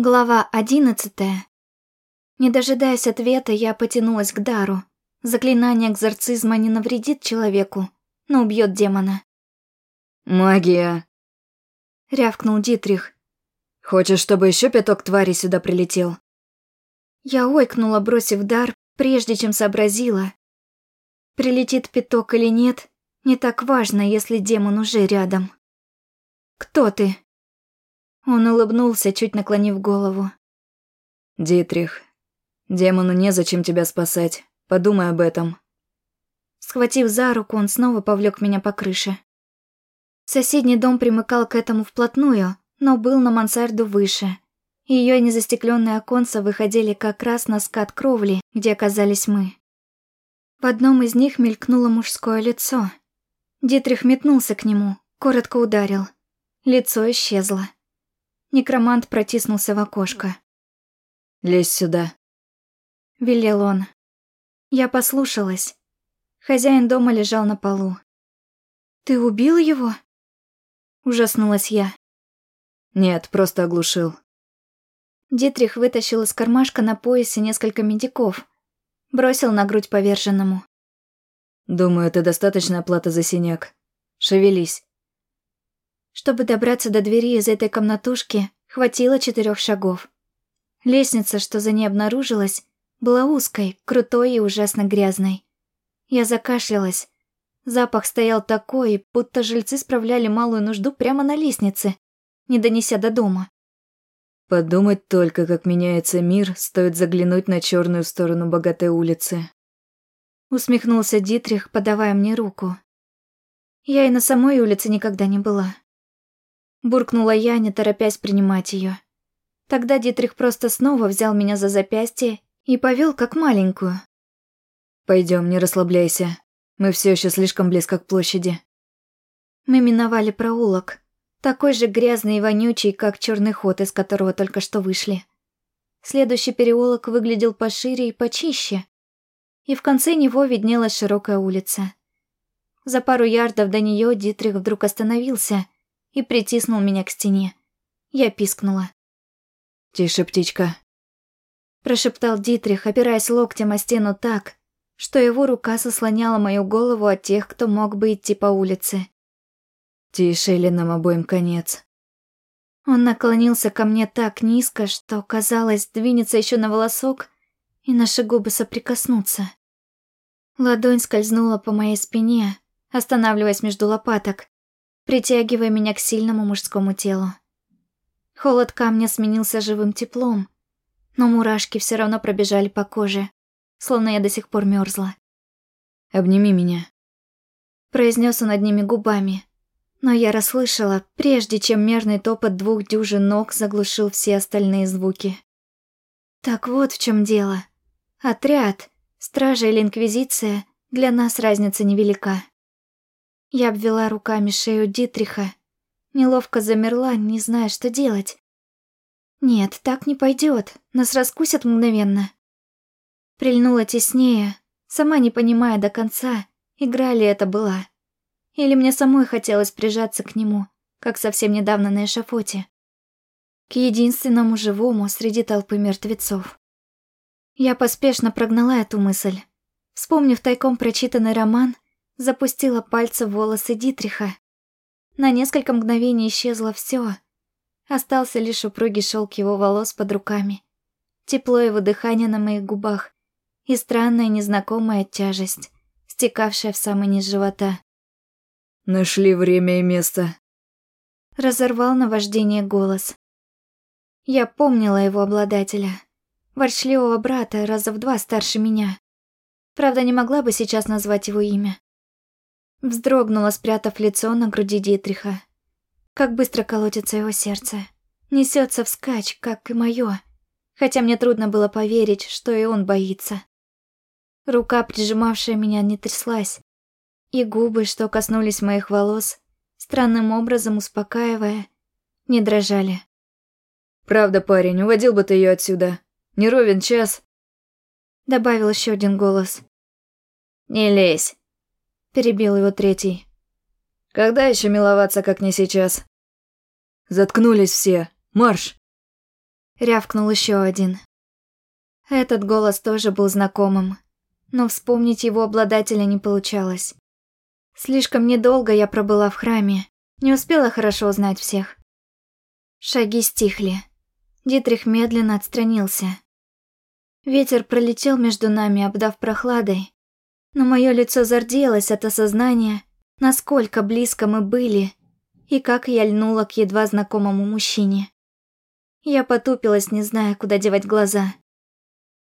Глава одиннадцатая. Не дожидаясь ответа, я потянулась к дару. Заклинание экзорцизма не навредит человеку, но убьет демона. «Магия!» — рявкнул Дитрих. «Хочешь, чтобы еще пяток тварей сюда прилетел?» Я ойкнула, бросив дар, прежде чем сообразила. Прилетит пяток или нет, не так важно, если демон уже рядом. «Кто ты?» Он улыбнулся, чуть наклонив голову. «Дитрих, демону незачем тебя спасать. Подумай об этом». Схватив за руку, он снова повлек меня по крыше. Соседний дом примыкал к этому вплотную, но был на мансарду выше. Ее незастекленные оконца выходили как раз на скат кровли, где оказались мы. В одном из них мелькнуло мужское лицо. Дитрих метнулся к нему, коротко ударил. Лицо исчезло. Некромант протиснулся в окошко. «Лезь сюда», — велел он. Я послушалась. Хозяин дома лежал на полу. «Ты убил его?» Ужаснулась я. «Нет, просто оглушил». Дитрих вытащил из кармашка на поясе несколько медиков. Бросил на грудь поверженному. «Думаю, это достаточная плата за синяк. Шевелись». Чтобы добраться до двери из этой комнатушки, хватило четырех шагов. Лестница, что за ней обнаружилась, была узкой, крутой и ужасно грязной. Я закашлялась. Запах стоял такой, будто жильцы справляли малую нужду прямо на лестнице, не донеся до дома. Подумать только, как меняется мир, стоит заглянуть на черную сторону богатой улицы. Усмехнулся Дитрих, подавая мне руку. Я и на самой улице никогда не была. Буркнула я, не торопясь принимать ее. Тогда Дитрих просто снова взял меня за запястье и повел как маленькую. Пойдем, не расслабляйся. Мы все еще слишком близко к площади. Мы миновали проулок, такой же грязный и вонючий, как черный ход, из которого только что вышли. Следующий переулок выглядел пошире и почище, и в конце него виднелась широкая улица. За пару ярдов до нее Дитрих вдруг остановился — и притиснул меня к стене. Я пискнула. «Тише, птичка», – прошептал Дитрих, опираясь локтем о стену так, что его рука сослоняла мою голову от тех, кто мог бы идти по улице. «Тише, или нам обоим конец». Он наклонился ко мне так низко, что, казалось, двинется еще на волосок, и наши губы соприкоснутся. Ладонь скользнула по моей спине, останавливаясь между лопаток, притягивая меня к сильному мужскому телу. Холод камня сменился живым теплом, но мурашки все равно пробежали по коже, словно я до сих пор мерзла. «Обними меня», — произнес он одними губами, но я расслышала, прежде чем мерный топот двух дюжин ног заглушил все остальные звуки. Так вот в чем дело. Отряд, стража или инквизиция, для нас разница невелика. Я обвела руками шею Дитриха. Неловко замерла, не зная, что делать. Нет, так не пойдет. Нас раскусят мгновенно. Прильнула теснее, сама не понимая до конца, игра ли это была. Или мне самой хотелось прижаться к нему, как совсем недавно на эшафоте. К единственному живому среди толпы мертвецов. Я поспешно прогнала эту мысль. Вспомнив тайком прочитанный роман, запустила пальцы в волосы Дитриха. На несколько мгновений исчезло все. Остался лишь упругий шелк его волос под руками, тепло его дыхания на моих губах и странная незнакомая тяжесть, стекавшая в самый низ живота. «Нашли время и место», — разорвал наваждение голос. Я помнила его обладателя, ворчливого брата, раза в два старше меня. Правда, не могла бы сейчас назвать его имя. Вздрогнула, спрятав лицо на груди Дитриха. Как быстро колотится его сердце. Несется вскачь, как и мое. Хотя мне трудно было поверить, что и он боится. Рука, прижимавшая меня, не тряслась. И губы, что коснулись моих волос, странным образом успокаивая, не дрожали. «Правда, парень, уводил бы ты ее отсюда. Не ровен час». Добавил еще один голос. «Не лезь», перебил его третий. Когда еще миловаться, как не сейчас? Заткнулись все. Марш! Рявкнул еще один. Этот голос тоже был знакомым, но вспомнить его обладателя не получалось. Слишком недолго я пробыла в храме, не успела хорошо узнать всех. Шаги стихли. Дитрих медленно отстранился. Ветер пролетел между нами, обдав прохладой, но мое лицо зарделось от осознания, насколько близко мы были и как я льнула к едва знакомому мужчине. Я потупилась, не зная, куда девать глаза.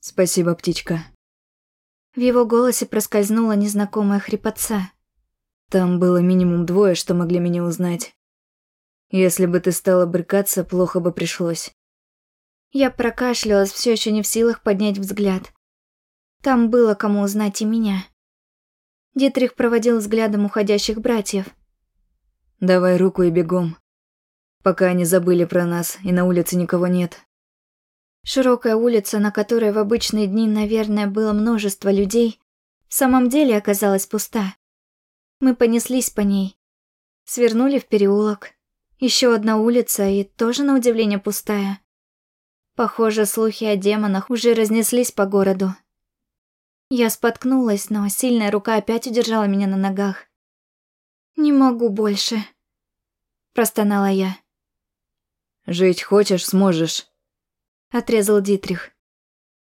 «Спасибо, птичка». В его голосе проскользнула незнакомая хрипотца. «Там было минимум двое, что могли меня узнать. Если бы ты стала брыкаться, плохо бы пришлось». Я прокашлялась, все еще не в силах поднять взгляд. Там было кому узнать и меня. Дитрих проводил взглядом уходящих братьев. «Давай руку и бегом. Пока они забыли про нас, и на улице никого нет». Широкая улица, на которой в обычные дни, наверное, было множество людей, в самом деле оказалась пуста. Мы понеслись по ней. Свернули в переулок. Еще одна улица и тоже, на удивление, пустая. Похоже, слухи о демонах уже разнеслись по городу. Я споткнулась, но сильная рука опять удержала меня на ногах. «Не могу больше», – простонала я. «Жить хочешь, сможешь», отрезал Дитрих.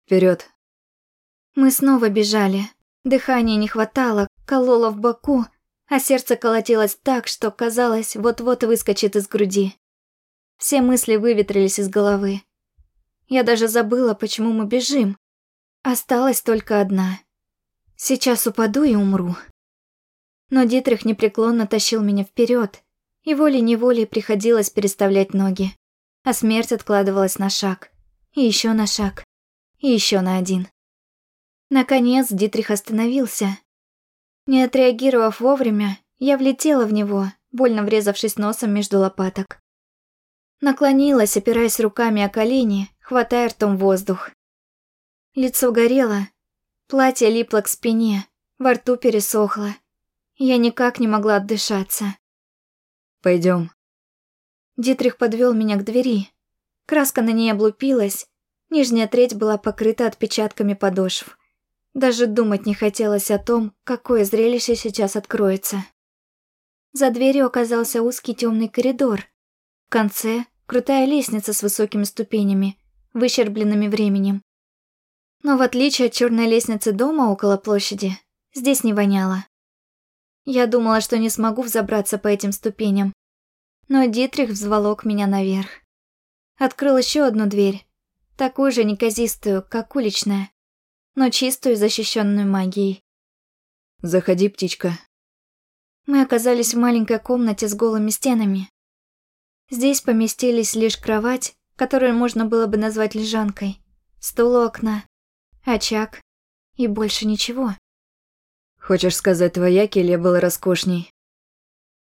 Вперед. Мы снова бежали. Дыхания не хватало, кололо в боку, а сердце колотилось так, что казалось, вот-вот выскочит из груди. Все мысли выветрились из головы. Я даже забыла, почему мы бежим. Осталась только одна. Сейчас упаду и умру. Но Дитрих непреклонно тащил меня вперед, и волей-неволей приходилось переставлять ноги, а смерть откладывалась на шаг. И еще на шаг. И еще на один. Наконец Дитрих остановился. Не отреагировав вовремя, я влетела в него, больно врезавшись носом между лопаток. Наклонилась, опираясь руками о колени, хватая ртом воздух. Лицо горело, платье липло к спине, во рту пересохло. Я никак не могла отдышаться. Пойдем. Дитрих подвел меня к двери, Краска на ней облупилась, нижняя треть была покрыта отпечатками подошв. Даже думать не хотелось о том, какое зрелище сейчас откроется. За дверью оказался узкий темный коридор. В конце – крутая лестница с высокими ступенями, выщербленными временем. Но в отличие от черной лестницы дома около площади, здесь не воняло. Я думала, что не смогу взобраться по этим ступеням, но Дитрих взволок меня наверх. Открыл еще одну дверь, такую же неказистую, как уличная, но чистую, защищенную магией. «Заходи, птичка». Мы оказались в маленькой комнате с голыми стенами. Здесь поместились лишь кровать, которую можно было бы назвать лежанкой, стол у окна, очаг и больше ничего. «Хочешь сказать, твоя келья была роскошней?»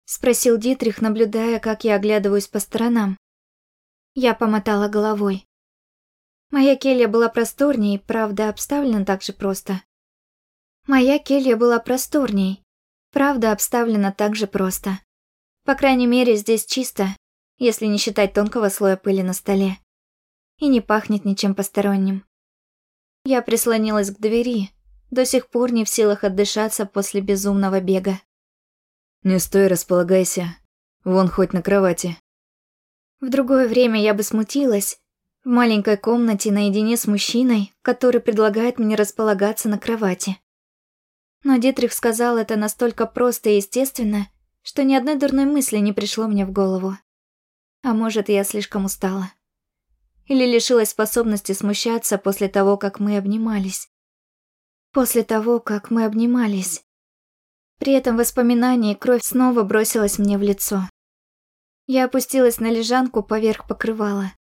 Спросил Дитрих, наблюдая, как я оглядываюсь по сторонам. Я помотала головой. Моя келья была просторней, правда, обставлена так же просто. Моя келья была просторней, правда, обставлена так же просто. По крайней мере, здесь чисто, если не считать тонкого слоя пыли на столе. И не пахнет ничем посторонним. Я прислонилась к двери, до сих пор не в силах отдышаться после безумного бега. «Не стой, располагайся. Вон хоть на кровати». В другое время я бы смутилась. В маленькой комнате наедине с мужчиной, который предлагает мне располагаться на кровати. Но Дитрих сказал это настолько просто и естественно, что ни одной дурной мысли не пришло мне в голову. А может, я слишком устала. Или лишилась способности смущаться после того, как мы обнимались. После того, как мы обнимались. При этом воспоминании кровь снова бросилась мне в лицо. Я опустилась на лежанку поверх покрывала.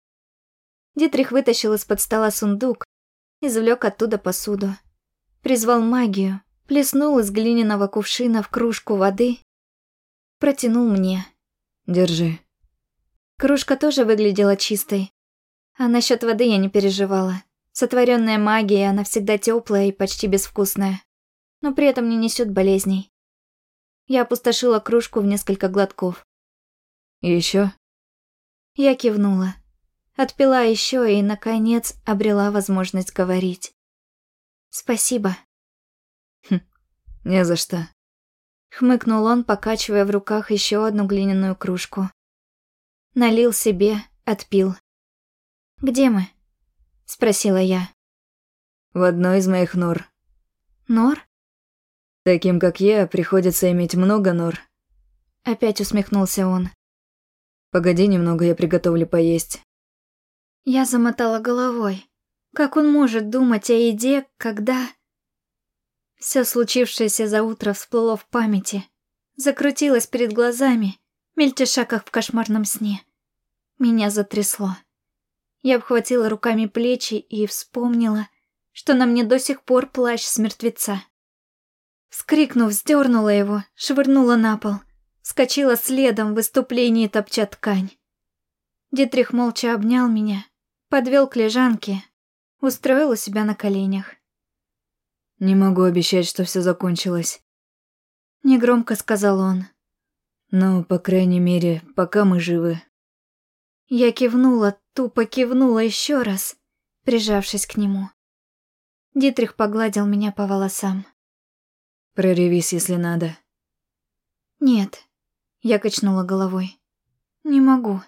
Дитрих вытащил из-под стола сундук, извлек оттуда посуду. Призвал магию, плеснул из глиняного кувшина в кружку воды, протянул мне. «Держи». Кружка тоже выглядела чистой. А насчет воды я не переживала. Сотворенная магией, она всегда теплая и почти безвкусная. Но при этом не несет болезней. Я опустошила кружку в несколько глотков. Еще? Я кивнула. Отпила еще и, наконец, обрела возможность говорить. «Спасибо». «Хм, не за что». Хмыкнул он, покачивая в руках еще одну глиняную кружку. Налил себе, отпил. «Где мы?» — спросила я. «В одной из моих нор». «Нор?» «Таким, как я, приходится иметь много нор». Опять усмехнулся он. «Погоди немного, я приготовлю поесть». Я замотала головой. Как он может думать о еде, когда... Все случившееся за утро всплыло в памяти. Закрутилось перед глазами, мельтеша, как в кошмарном сне. Меня затрясло. Я обхватила руками плечи и вспомнила, что на мне до сих пор плащ с мертвеца. Вскрикнув, сдернула его, швырнула на пол. Скочила следом в выступлении топча ткань. Дитрих молча обнял меня, подвел к лежанке, устроил у себя на коленях. «Не могу обещать, что все закончилось», — негромко сказал он. «Но, по крайней мере, пока мы живы». Я кивнула, тупо кивнула еще раз, прижавшись к нему. Дитрих погладил меня по волосам. «Проревись, если надо». «Нет», — я качнула головой. «Не могу».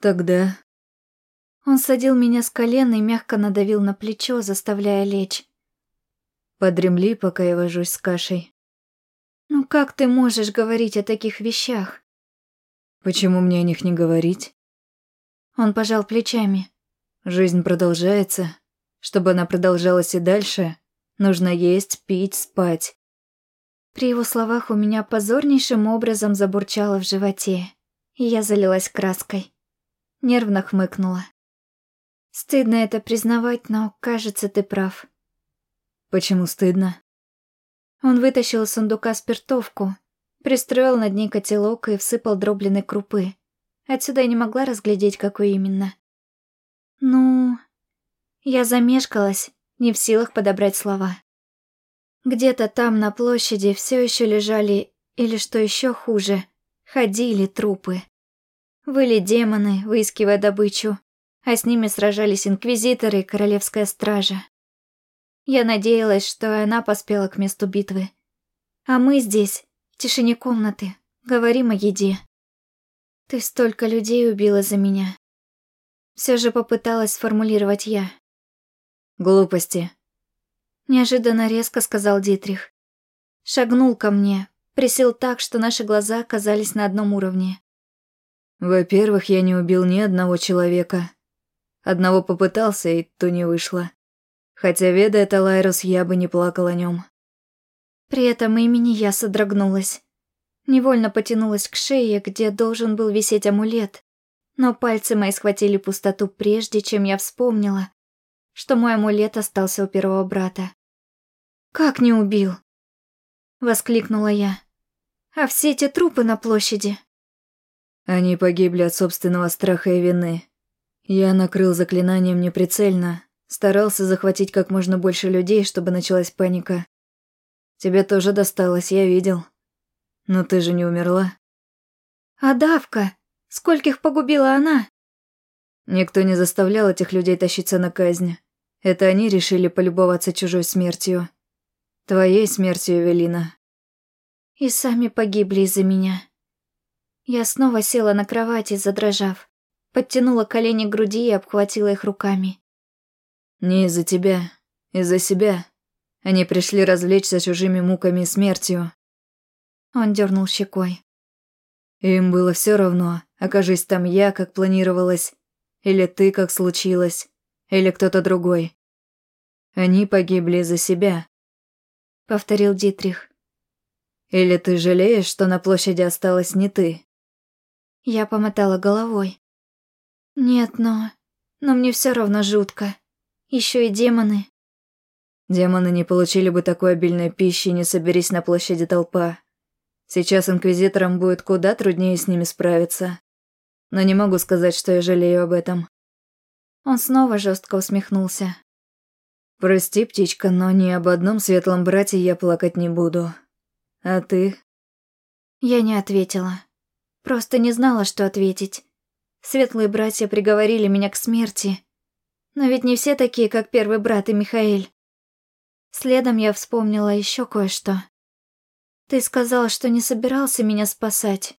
«Тогда он садил меня с колена и мягко надавил на плечо, заставляя лечь. «Подремли, пока я вожусь с кашей». «Ну как ты можешь говорить о таких вещах?» «Почему мне о них не говорить?» Он пожал плечами. «Жизнь продолжается. Чтобы она продолжалась и дальше, нужно есть, пить, спать». При его словах у меня позорнейшим образом забурчало в животе, и я залилась краской. Нервно хмыкнула. Стыдно это признавать, но, кажется, ты прав. Почему стыдно? Он вытащил из сундука спиртовку, пристроил над ней котелок и всыпал дробленой крупы. Отсюда я не могла разглядеть, какой именно. Ну... Я замешкалась, не в силах подобрать слова. Где-то там на площади все еще лежали, или что еще хуже, ходили трупы. Выли демоны, выискивая добычу а с ними сражались инквизиторы и королевская стража. Я надеялась, что она поспела к месту битвы. А мы здесь, в тишине комнаты, говорим о еде. Ты столько людей убила за меня. Все же попыталась сформулировать я. Глупости. Неожиданно резко сказал Дитрих. Шагнул ко мне, присел так, что наши глаза оказались на одном уровне. Во-первых, я не убил ни одного человека. Одного попытался, и то не вышло. Хотя, ведая это Лайрус, я бы не плакал о нем. При этом имени я содрогнулась. Невольно потянулась к шее, где должен был висеть амулет. Но пальцы мои схватили пустоту прежде, чем я вспомнила, что мой амулет остался у первого брата. «Как не убил?» Воскликнула я. «А все эти трупы на площади?» Они погибли от собственного страха и вины. Я накрыл заклинанием неприцельно, старался захватить как можно больше людей, чтобы началась паника. Тебе тоже досталось, я видел. Но ты же не умерла. А давка? Скольких погубила она? Никто не заставлял этих людей тащиться на казнь. Это они решили полюбоваться чужой смертью. Твоей смертью, Эвелина. И сами погибли из-за меня. Я снова села на кровати, задрожав подтянула колени к груди и обхватила их руками. «Не из-за тебя, из-за себя. Они пришли развлечься чужими муками и смертью». Он дернул щекой. «Им было все равно, окажись там я, как планировалось, или ты, как случилось, или кто-то другой. Они погибли из-за себя», — повторил Дитрих. «Или ты жалеешь, что на площади осталась не ты?» Я помотала головой. Нет, но... Но мне все равно жутко. Еще и демоны. Демоны не получили бы такой обильной пищи, не соберись на площади толпа. Сейчас инквизиторам будет куда труднее с ними справиться. Но не могу сказать, что я жалею об этом. Он снова жестко усмехнулся. Прости, птичка, но ни об одном светлом брате я плакать не буду. А ты? Я не ответила. Просто не знала, что ответить. Светлые братья приговорили меня к смерти. Но ведь не все такие, как первый брат и Михаэль. Следом я вспомнила еще кое-что. Ты сказал, что не собирался меня спасать.